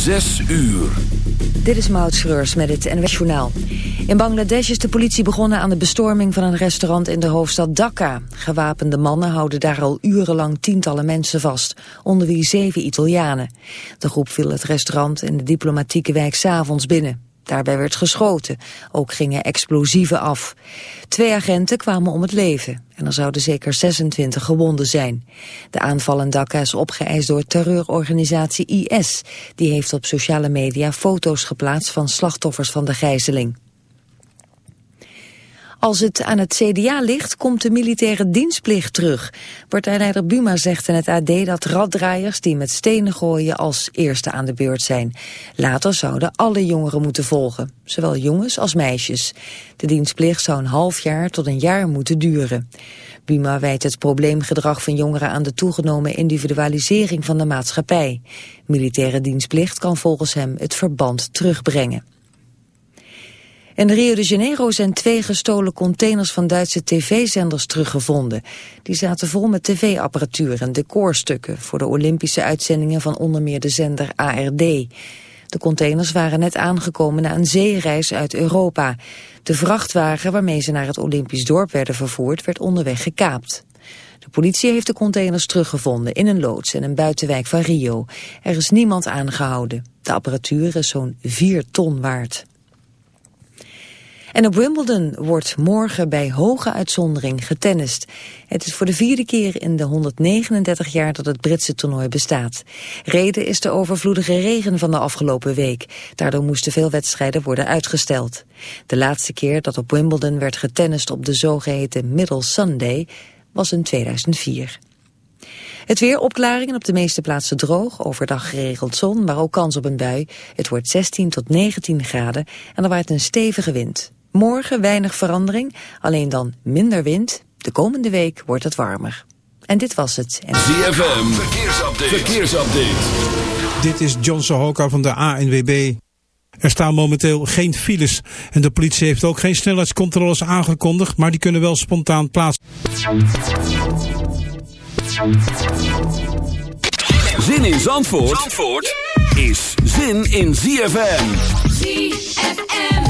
Zes uur. Dit is Maud Schreurs met het NWS Journaal. In Bangladesh is de politie begonnen aan de bestorming van een restaurant in de hoofdstad Dhaka. Gewapende mannen houden daar al urenlang tientallen mensen vast, onder wie zeven Italianen. De groep viel het restaurant in de diplomatieke wijk s'avonds binnen. Daarbij werd geschoten. Ook gingen explosieven af. Twee agenten kwamen om het leven. En er zouden zeker 26 gewonden zijn. De aanval in Dhaka is opgeëist door terreurorganisatie IS. Die heeft op sociale media foto's geplaatst van slachtoffers van de gijzeling. Als het aan het CDA ligt, komt de militaire dienstplicht terug. Partijleider Buma zegt in het AD dat raddraaiers die met stenen gooien als eerste aan de beurt zijn. Later zouden alle jongeren moeten volgen, zowel jongens als meisjes. De dienstplicht zou een half jaar tot een jaar moeten duren. Buma wijt het probleemgedrag van jongeren aan de toegenomen individualisering van de maatschappij. Militaire dienstplicht kan volgens hem het verband terugbrengen. In Rio de Janeiro zijn twee gestolen containers van Duitse tv-zenders teruggevonden. Die zaten vol met tv-apparatuur en decorstukken voor de Olympische uitzendingen van onder meer de zender ARD. De containers waren net aangekomen na een zeereis uit Europa. De vrachtwagen waarmee ze naar het Olympisch dorp werden vervoerd werd onderweg gekaapt. De politie heeft de containers teruggevonden in een loods en een buitenwijk van Rio. Er is niemand aangehouden. De apparatuur is zo'n 4 ton waard. En op Wimbledon wordt morgen bij hoge uitzondering getennist. Het is voor de vierde keer in de 139 jaar dat het Britse toernooi bestaat. Reden is de overvloedige regen van de afgelopen week. Daardoor moesten veel wedstrijden worden uitgesteld. De laatste keer dat op Wimbledon werd getennist op de zogeheten Middle Sunday was in 2004. Het weer opklaringen op de meeste plaatsen droog, overdag geregeld zon, maar ook kans op een bui. Het wordt 16 tot 19 graden en er waait een stevige wind. Morgen weinig verandering, alleen dan minder wind. De komende week wordt het warmer. En dit was het. ZFM, verkeersupdate. verkeersupdate. Dit is John Sohoka van de ANWB. Er staan momenteel geen files en de politie heeft ook geen snelheidscontroles aangekondigd, maar die kunnen wel spontaan plaats. Zin in Zandvoort, Zandvoort is zin in ZFM. ZFM.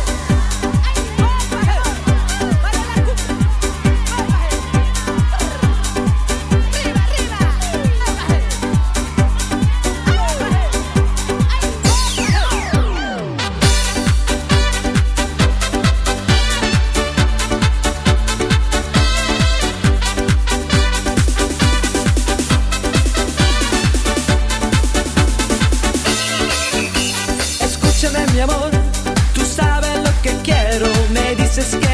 Que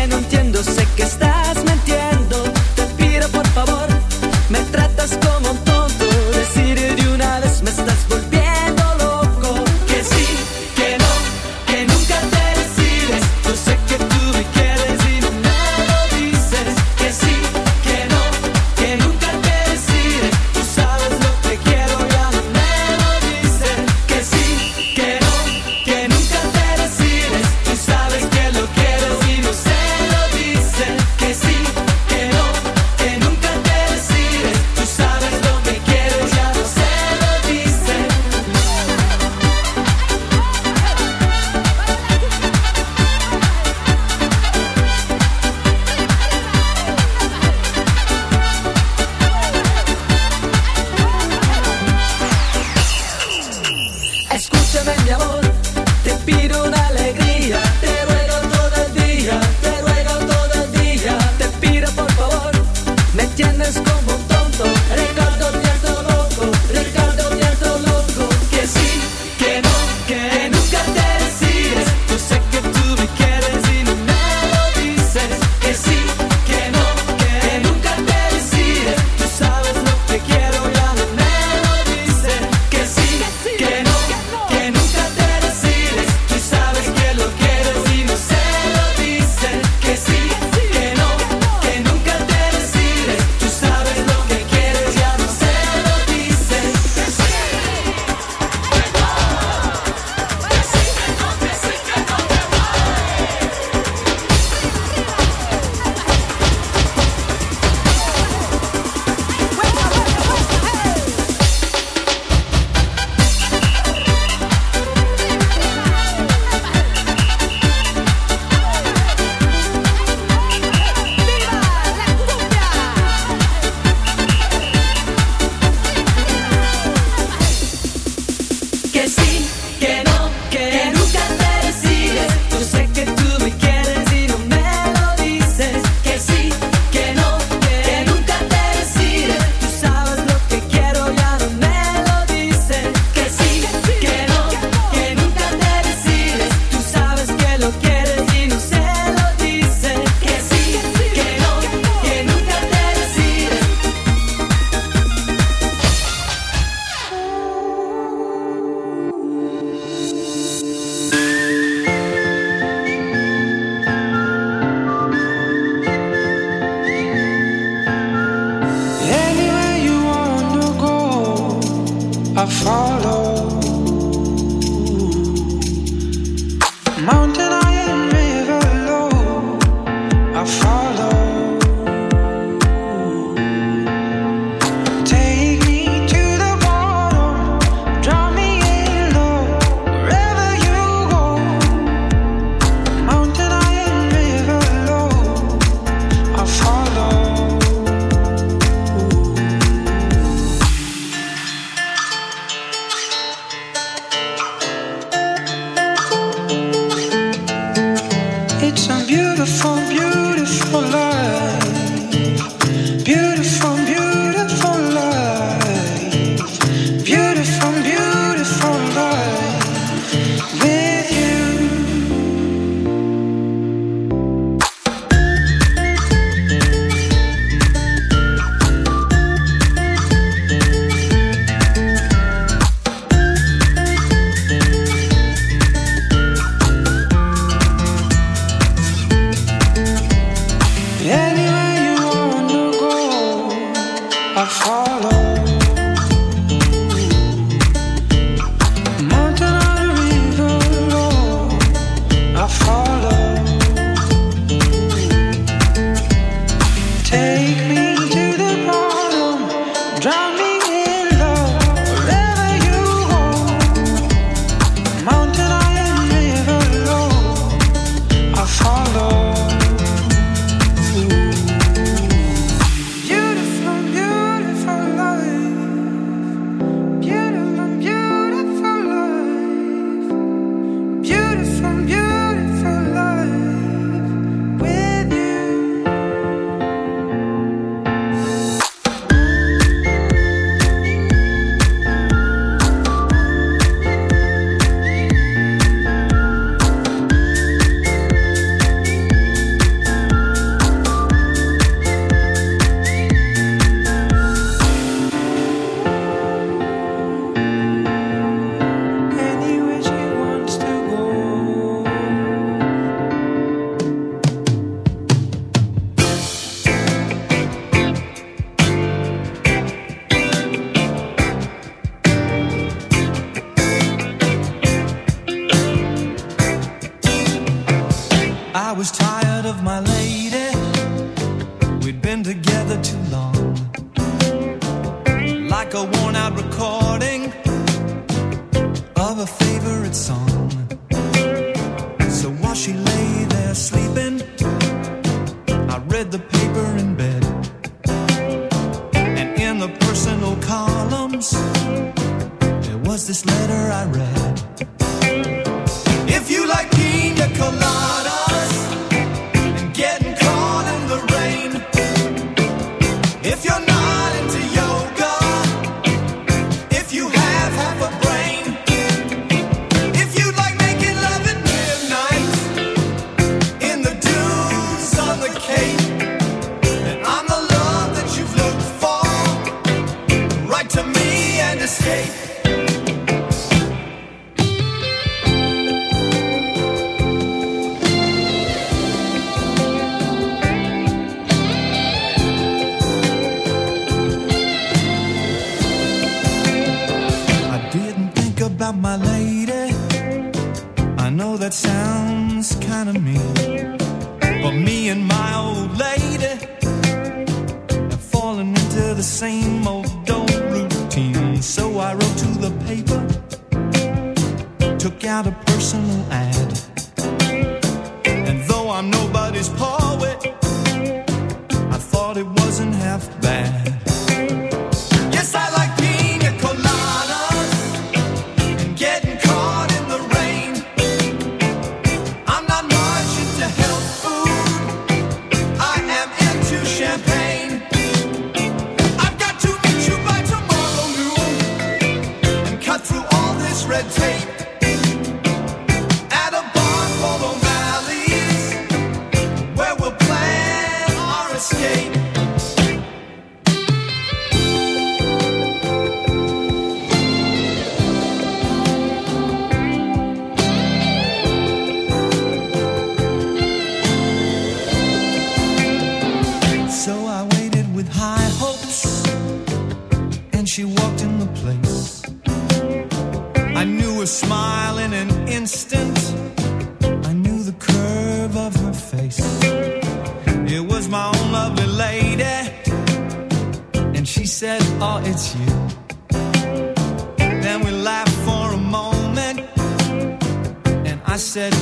said,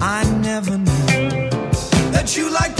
"I never knew that you like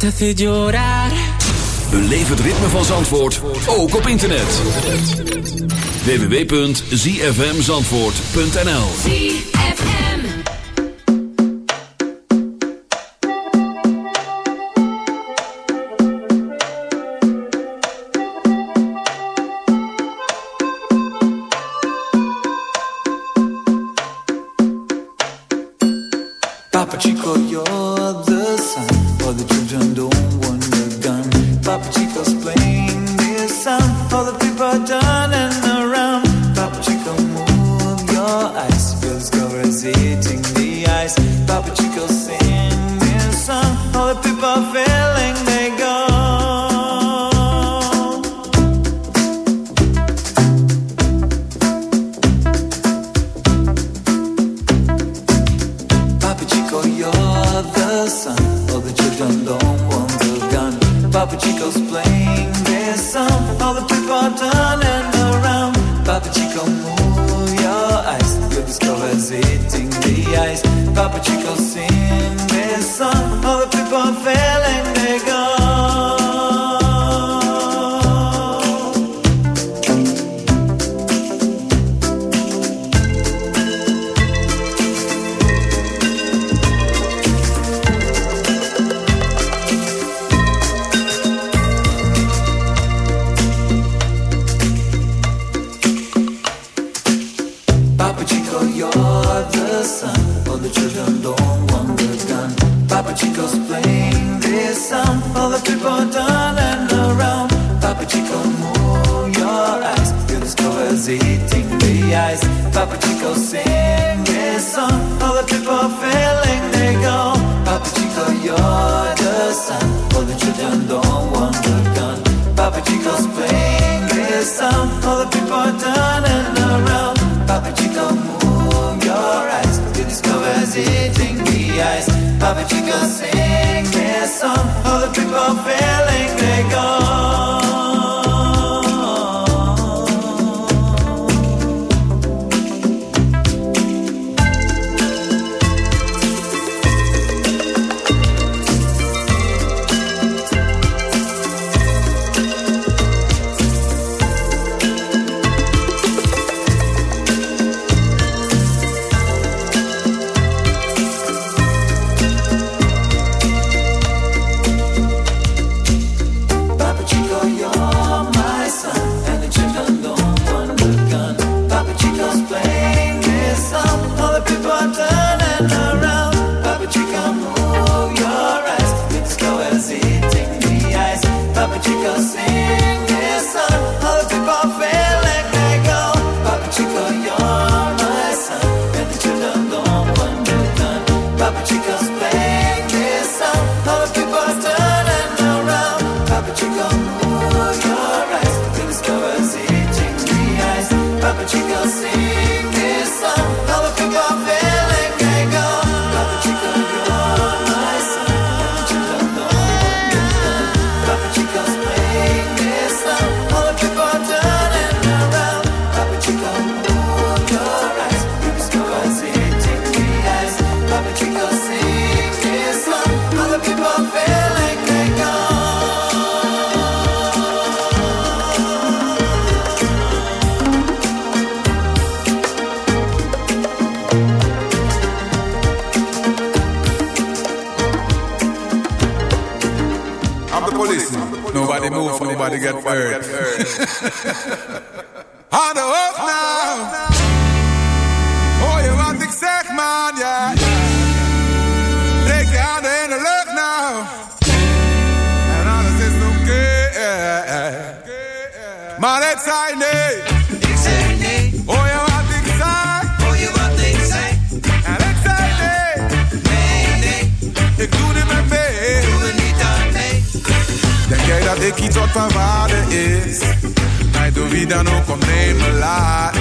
te hace llorar. Het ritme van Zandvoort ook op internet. www.zfmzandvoort.nl Papa Chico, you're the sun the children don't want a gun. Papa is playing this song for the people done. Maar het zijn nee. Ik zeg nee, Hoor je wat ik zeg? hoor je wat ik zeg? En ik zei nee. Nee, nee, Ik doe niet meer mee. doe er niet aan mee. Denk jij dat ik iets wat van waarde is? Mij door wie dan ook ontnemen laat.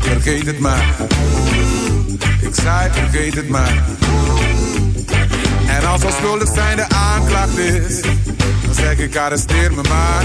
Vergeet het maar. Ik zei vergeet het maar. En als onschuldig zijn de aanklacht is, dan zeg ik arresteer me maar.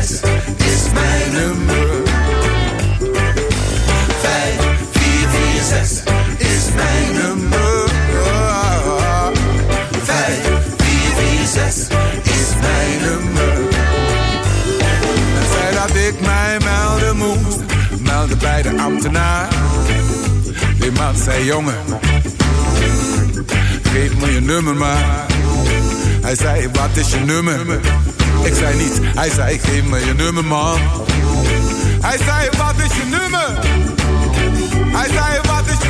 Is mijn nummer. Vijf, vier, vier, zes is mijn nummer. Vijf, vier, vier, zes is mijn nummer. En zei dat ik mij melden moest, meldde bij de ambtenaar. Die man zei jongen, geef me je nummer maar. Hij zei wat is je nummer? Ik zei niet, hij zei geef me je nummer man. Hij zei wat is je nummer? Hij zei wat is je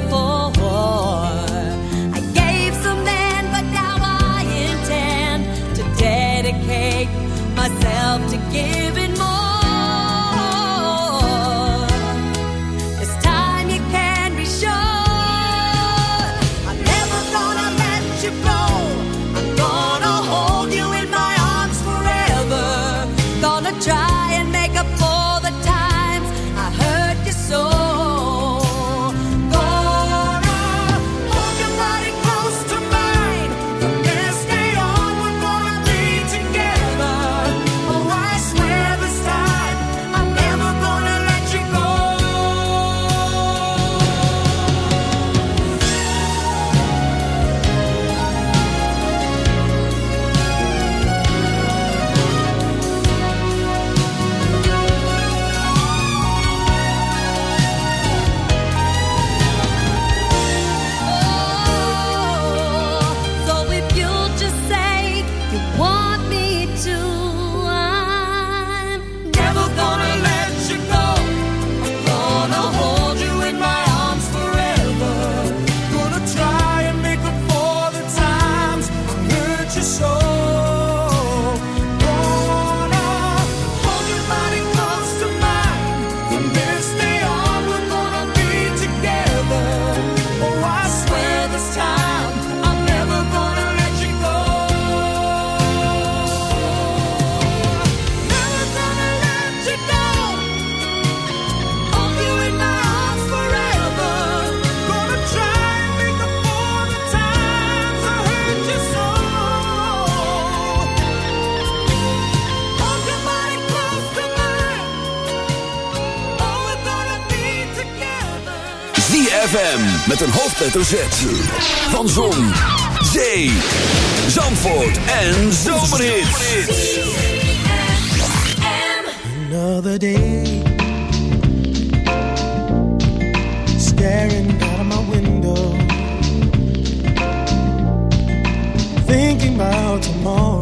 before. ZFM met een hoofdletter Z. Van Zon, Zee, Zandvoort en Zomerhits. Another day, staring out of my window, thinking about tomorrow,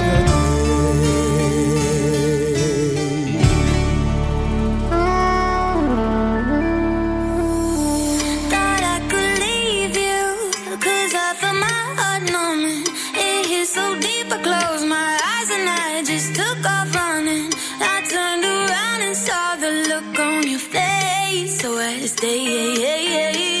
on your face so I stay.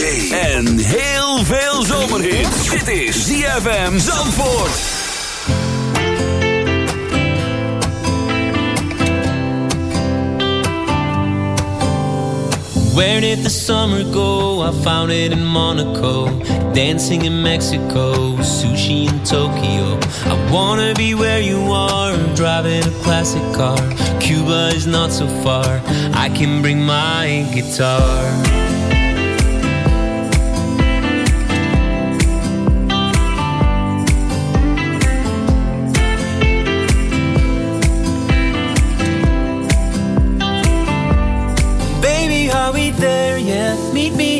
Zee en heel veel zomerhit. Dit is ZFM Zandvoort. Where did the summer go? I found it in Monaco, dancing in Mexico, sushi in Tokyo. I wanna be where you are, driving a classic car. Cuba is not so far, I can bring my guitar.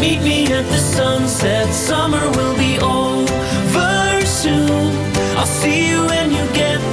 Meet me at the sunset. Summer will be over soon. I'll see you when you get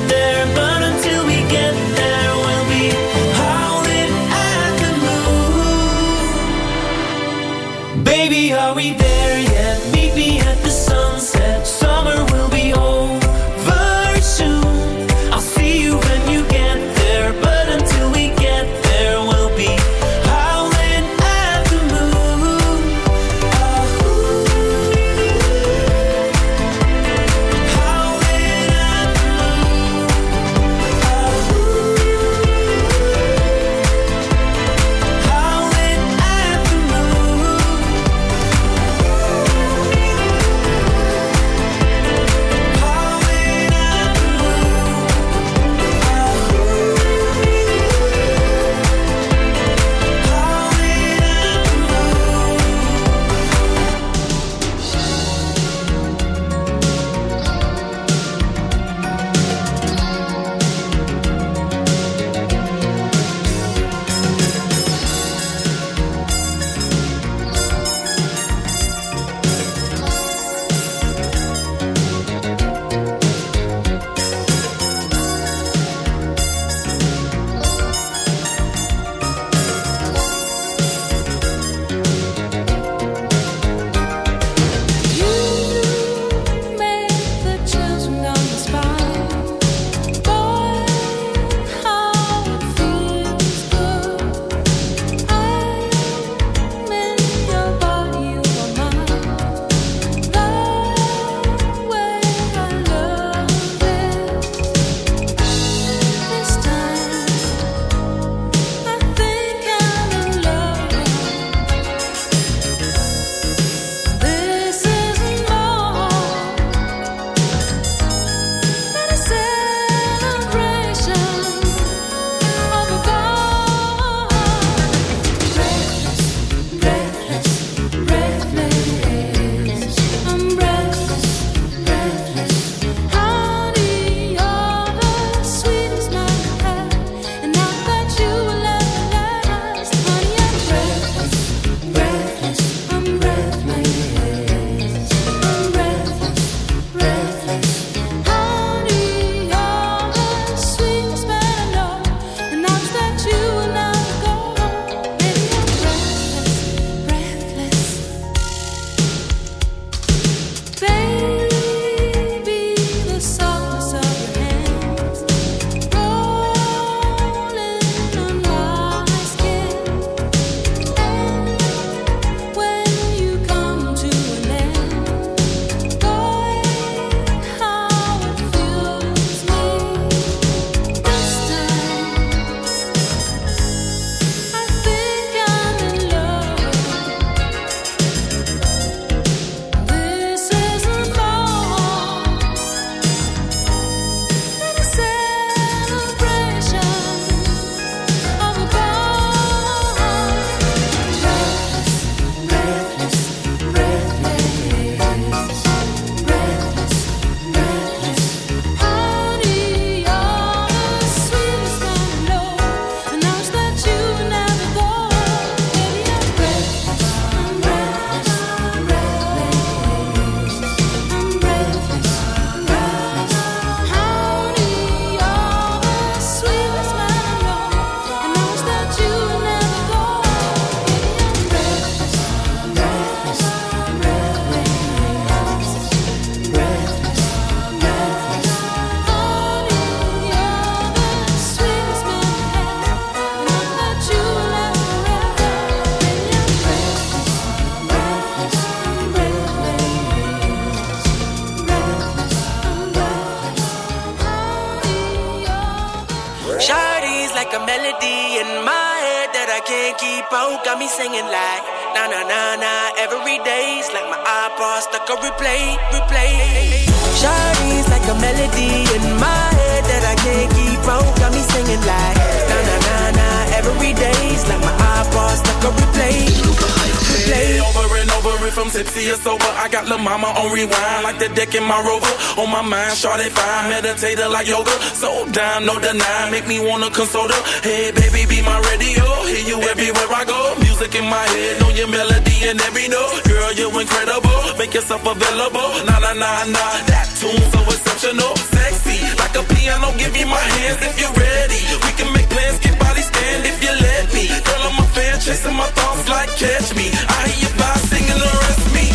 Mama on rewind, like the deck in my rover. On my mind, shawty fine, meditator like yoga. So down, no deny, make me wanna console her. Hey, baby, be my radio, hear you everywhere I go. Music in my head, know your melody and every note. Girl, you incredible, make yourself available. Nah, nah, nah, nah, that tune so exceptional, sexy, like a piano. Give me my hands if you're ready. We can make plans, get body stand if you let me. Girl, I'm a fan, chasing my thoughts like catch me. I hear you by singing the rest me.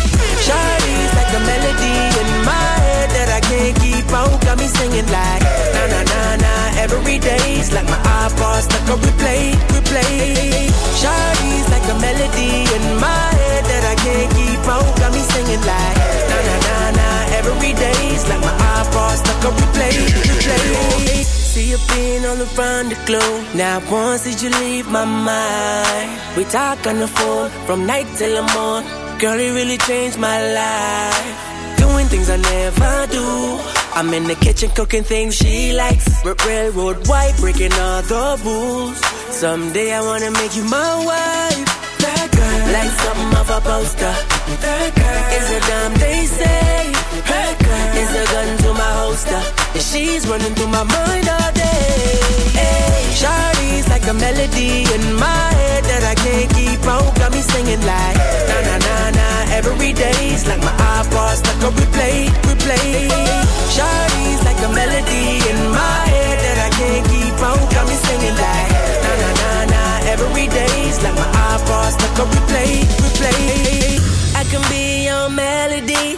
Shawty's like a melody in my head that I can't keep out. Got me singing like na na na na. Every day's like my iPod stuck on replay, replay. Shawty's like a melody in my head that I can't keep out. Got me singing like na na na na. Every day's like my iPod stuck on replay, replay. See you being all around the globe. Now once did you leave my mind? We talk on the phone from night till the morning. Girl, it really changed my life. Doing things I never do. I'm in the kitchen cooking things she likes. R- railroad white, breaking all the rules. Someday I wanna make you my wife. That girl, like something off a poster. That girl is a damn they say. That girl is a gun to my holster. And she's running through my mind all day. Shawty's like a melody in my head that I can't keep out. Got me singing like na na na na. Every day's like my iPod stuck on replay, replay. Shawty's like a melody in my head that I can't keep out. Got me singing like na na na na. Every day's like my iPod stuck on replay, replay. I can be your melody.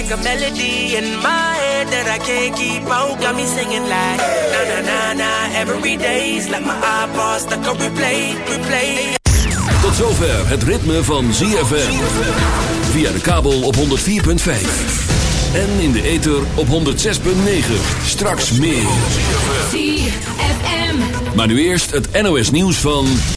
like a melody in my head that I can't keep out. Got me singing like na na na na. Every day's like my iPod stuck on replay, replay. Tot zover het ritme van ZFM. Via de kabel op 104.5. En in de ether op 106.9. Straks meer. ZFM. Maar nu eerst het NOS nieuws van...